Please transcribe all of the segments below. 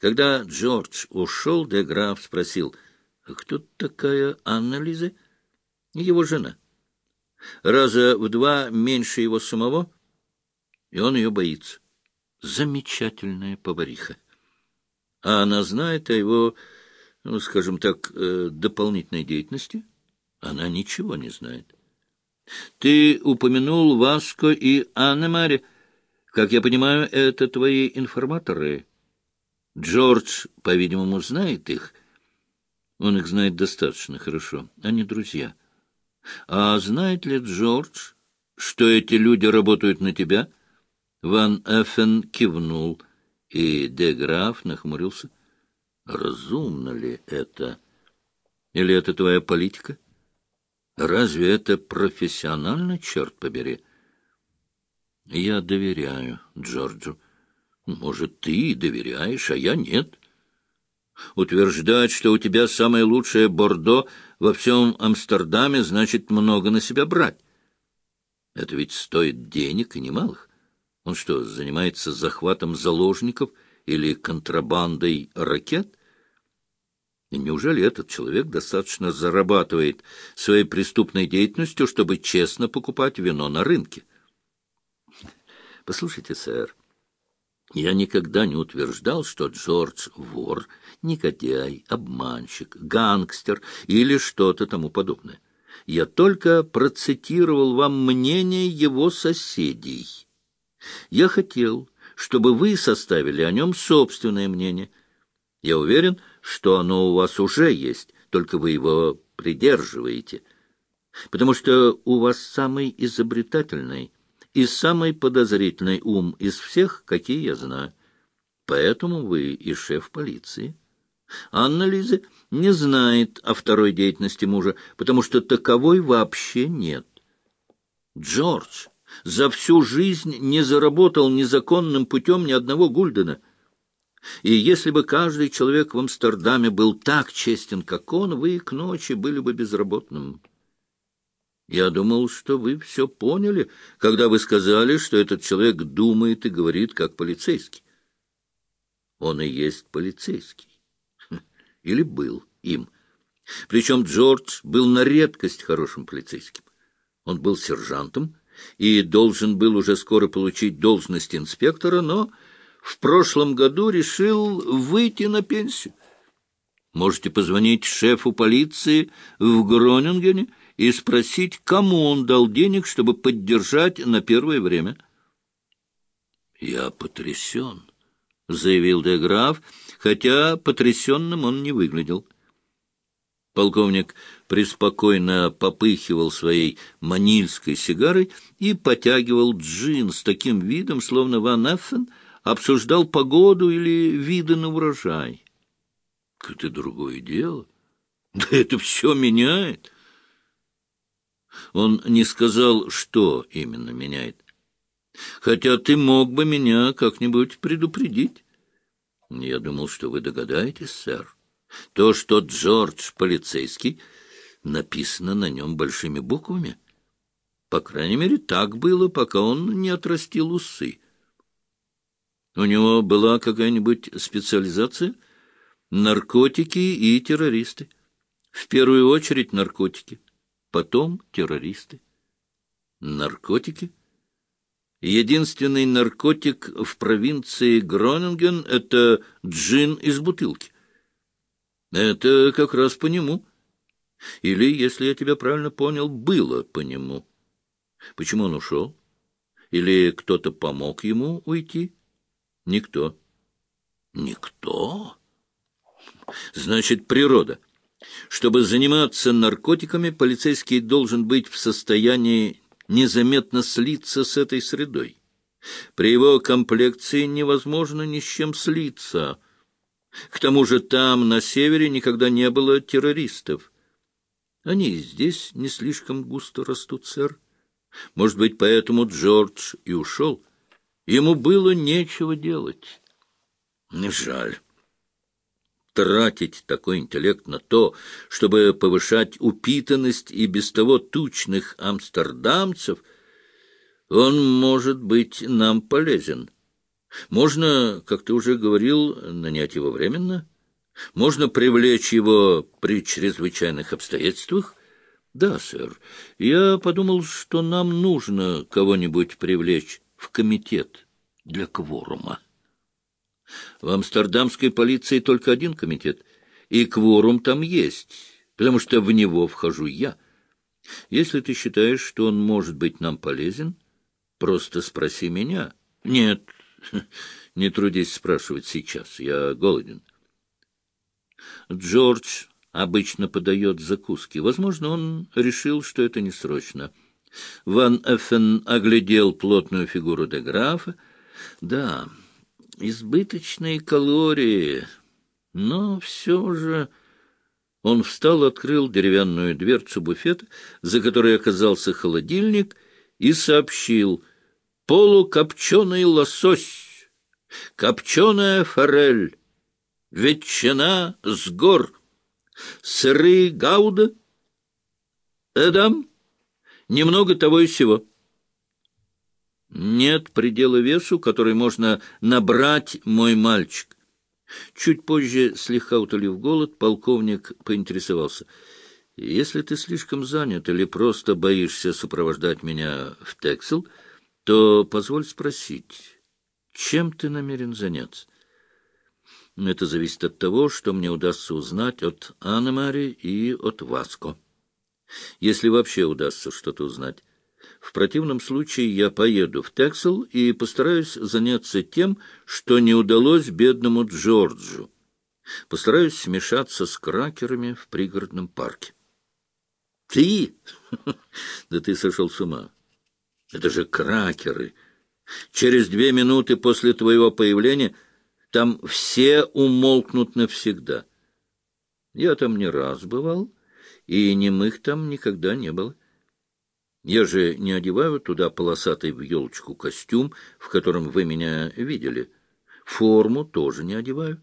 Когда Джордж ушел, де Граф спросил, кто такая Анна Лиза? Его жена. Раза в два меньше его самого, и он ее боится. Замечательная повариха. А она знает о его, ну, скажем так, э, дополнительной деятельности? Она ничего не знает. Ты упомянул Васко и Анне-Маре. Как я понимаю, это твои информаторы. Джордж, по-видимому, знает их. Он их знает достаточно хорошо. Они друзья. А знает ли Джордж, что эти люди работают на тебя? Ван Эффен кивнул, и де Граф нахмурился. Разумно ли это? Или это твоя политика? Разве это профессионально, черт побери? Я доверяю Джорджу. Может, ты доверяешь, а я нет. Утверждать, что у тебя самое лучшее Бордо во всем Амстердаме, значит много на себя брать. Это ведь стоит денег и немалых. Он что, занимается захватом заложников или контрабандой ракет? Неужели этот человек достаточно зарабатывает своей преступной деятельностью, чтобы честно покупать вино на рынке? Послушайте, сэр, я никогда не утверждал, что Джордж — вор, негодяй, обманщик, гангстер или что-то тому подобное. Я только процитировал вам мнение его соседей. Я хотел, чтобы вы составили о нем собственное мнение. Я уверен, что оно у вас уже есть, только вы его придерживаете, потому что у вас самый изобретательный и самый подозрительный ум из всех, какие я знаю. Поэтому вы и шеф полиции. Анна Лиза не знает о второй деятельности мужа, потому что таковой вообще нет. Джордж за всю жизнь не заработал незаконным путем ни одного гульдена. И если бы каждый человек в Амстердаме был так честен, как он, вы к ночи были бы безработным. Я думал, что вы все поняли, когда вы сказали, что этот человек думает и говорит как полицейский. Он и есть полицейский. Или был им. Причем Джордж был на редкость хорошим полицейским. Он был сержантом и должен был уже скоро получить должность инспектора, но в прошлом году решил выйти на пенсию. Можете позвонить шефу полиции в Гронингене и спросить, кому он дал денег, чтобы поддержать на первое время. — Я потрясен, — заявил де хотя потрясенным он не выглядел. Полковник преспокойно попыхивал своей манильской сигарой и потягивал джин с таким видом, словно Ван Эффен обсуждал погоду или виды на урожай. — Это другое дело. Да это все меняет. Он не сказал, что именно меняет. Хотя ты мог бы меня как-нибудь предупредить. Я думал, что вы догадаетесь, сэр. То, что Джордж полицейский, написано на нем большими буквами. По крайней мере, так было, пока он не отрастил усы. У него была какая-нибудь специализация? Наркотики и террористы. В первую очередь наркотики потом террористы. Наркотики? Единственный наркотик в провинции Гронинген — это джин из бутылки. Это как раз по нему. Или, если я тебя правильно понял, было по нему. Почему он ушел? Или кто-то помог ему уйти? Никто. Никто? Значит, природа. Чтобы заниматься наркотиками, полицейский должен быть в состоянии незаметно слиться с этой средой. При его комплекции невозможно ни с чем слиться. К тому же там, на севере, никогда не было террористов. Они здесь не слишком густо растут, сэр. Может быть, поэтому Джордж и ушел. Ему было нечего делать. Жаль тратить такой интеллект на то, чтобы повышать упитанность и без того тучных амстердамцев, он может быть нам полезен. Можно, как ты уже говорил, нанять его временно. Можно привлечь его при чрезвычайных обстоятельствах. Да, сэр. Я подумал, что нам нужно кого-нибудь привлечь в комитет для кворума. В амстердамской полиции только один комитет, и кворум там есть, потому что в него вхожу я. Если ты считаешь, что он может быть нам полезен, просто спроси меня. Нет, не трудись спрашивать сейчас, я голоден. Джордж обычно подает закуски. Возможно, он решил, что это не срочно. Ван Эффен оглядел плотную фигуру де графа. Да, избыточные калории, но все же... Он встал, открыл деревянную дверцу буфета, за которой оказался холодильник, и сообщил «Полукопченый лосось, копченая форель, ветчина с гор, сырые гауда, эдам, немного того и сего». Нет предела весу, который можно набрать мой мальчик. Чуть позже, слегка утолив голод, полковник поинтересовался. «Если ты слишком занят или просто боишься сопровождать меня в Тексел, то позволь спросить, чем ты намерен заняться?» Это зависит от того, что мне удастся узнать от Анны-Мари и от Васко. Если вообще удастся что-то узнать. В противном случае я поеду в Тексел и постараюсь заняться тем, что не удалось бедному Джорджу. Постараюсь смешаться с кракерами в пригородном парке. Ты? Да ты сошел с ума. Это же кракеры. Через две минуты после твоего появления там все умолкнут навсегда. Я там не раз бывал, и немых там никогда не было. Я же не одеваю туда полосатый в елочку костюм, в котором вы меня видели. Форму тоже не одеваю.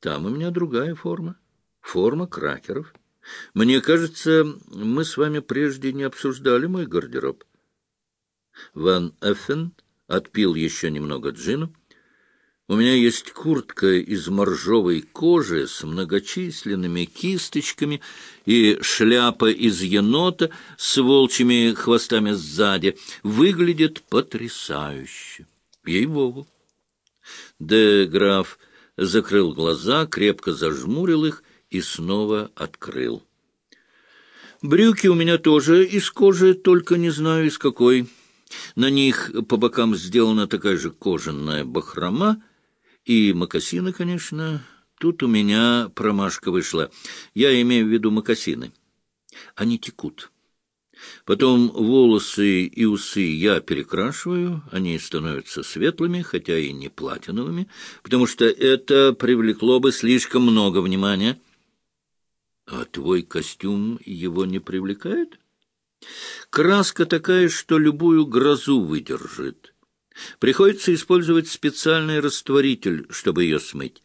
Там у меня другая форма. Форма кракеров. Мне кажется, мы с вами прежде не обсуждали мой гардероб. Ван Эффен отпил еще немного джину, у меня есть куртка из моржовой кожи с многочисленными кисточками и шляпа из енота с волчьими хвостами сзади. Выглядит потрясающе. Ей-богу. Де граф закрыл глаза, крепко зажмурил их и снова открыл. Брюки у меня тоже из кожи, только не знаю из какой. На них по бокам сделана такая же кожаная бахрома, и мокасины, конечно. Тут у меня промашка вышла. Я имею в виду мокасины. Они текут. Потом волосы и усы я перекрашиваю, они становятся светлыми, хотя и не платиновыми, потому что это привлекло бы слишком много внимания. А твой костюм его не привлекает? Краска такая, что любую грозу выдержит. Приходится использовать специальный растворитель, чтобы ее смыть.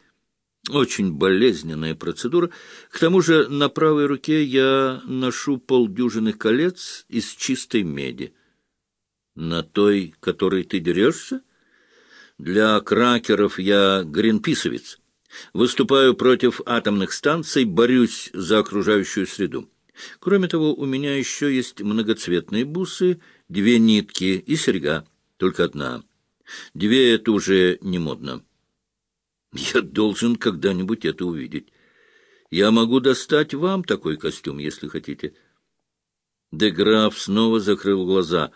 Очень болезненная процедура. К тому же на правой руке я ношу полдюжины колец из чистой меди. На той, которой ты дерешься? Для кракеров я гринписовец. Выступаю против атомных станций, борюсь за окружающую среду. Кроме того, у меня еще есть многоцветные бусы, две нитки и серьга только одна. Две — это уже не модно. Я должен когда-нибудь это увидеть. Я могу достать вам такой костюм, если хотите. Деграф снова закрыл глаза.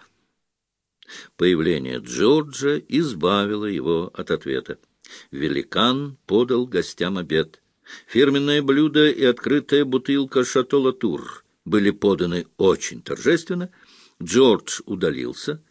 Появление Джорджа избавило его от ответа. Великан подал гостям обед. Фирменное блюдо и открытая бутылка «Шато Латур» были поданы очень торжественно. Джордж удалился —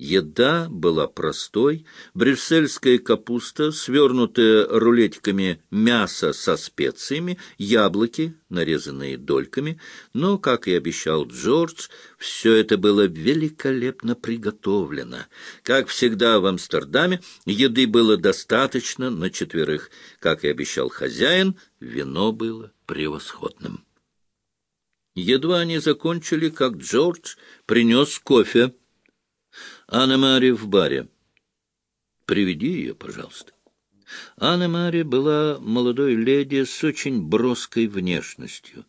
Еда была простой, брюссельская капуста, свернутая рулетиками мясо со специями, яблоки, нарезанные дольками, но, как и обещал Джордж, все это было великолепно приготовлено. Как всегда в Амстердаме, еды было достаточно на четверых. Как и обещал хозяин, вино было превосходным. Едва они закончили, как Джордж принес кофе. Анна-Мари в баре. Приведи ее, пожалуйста. Анна Мария была молодой леди с очень броской внешностью.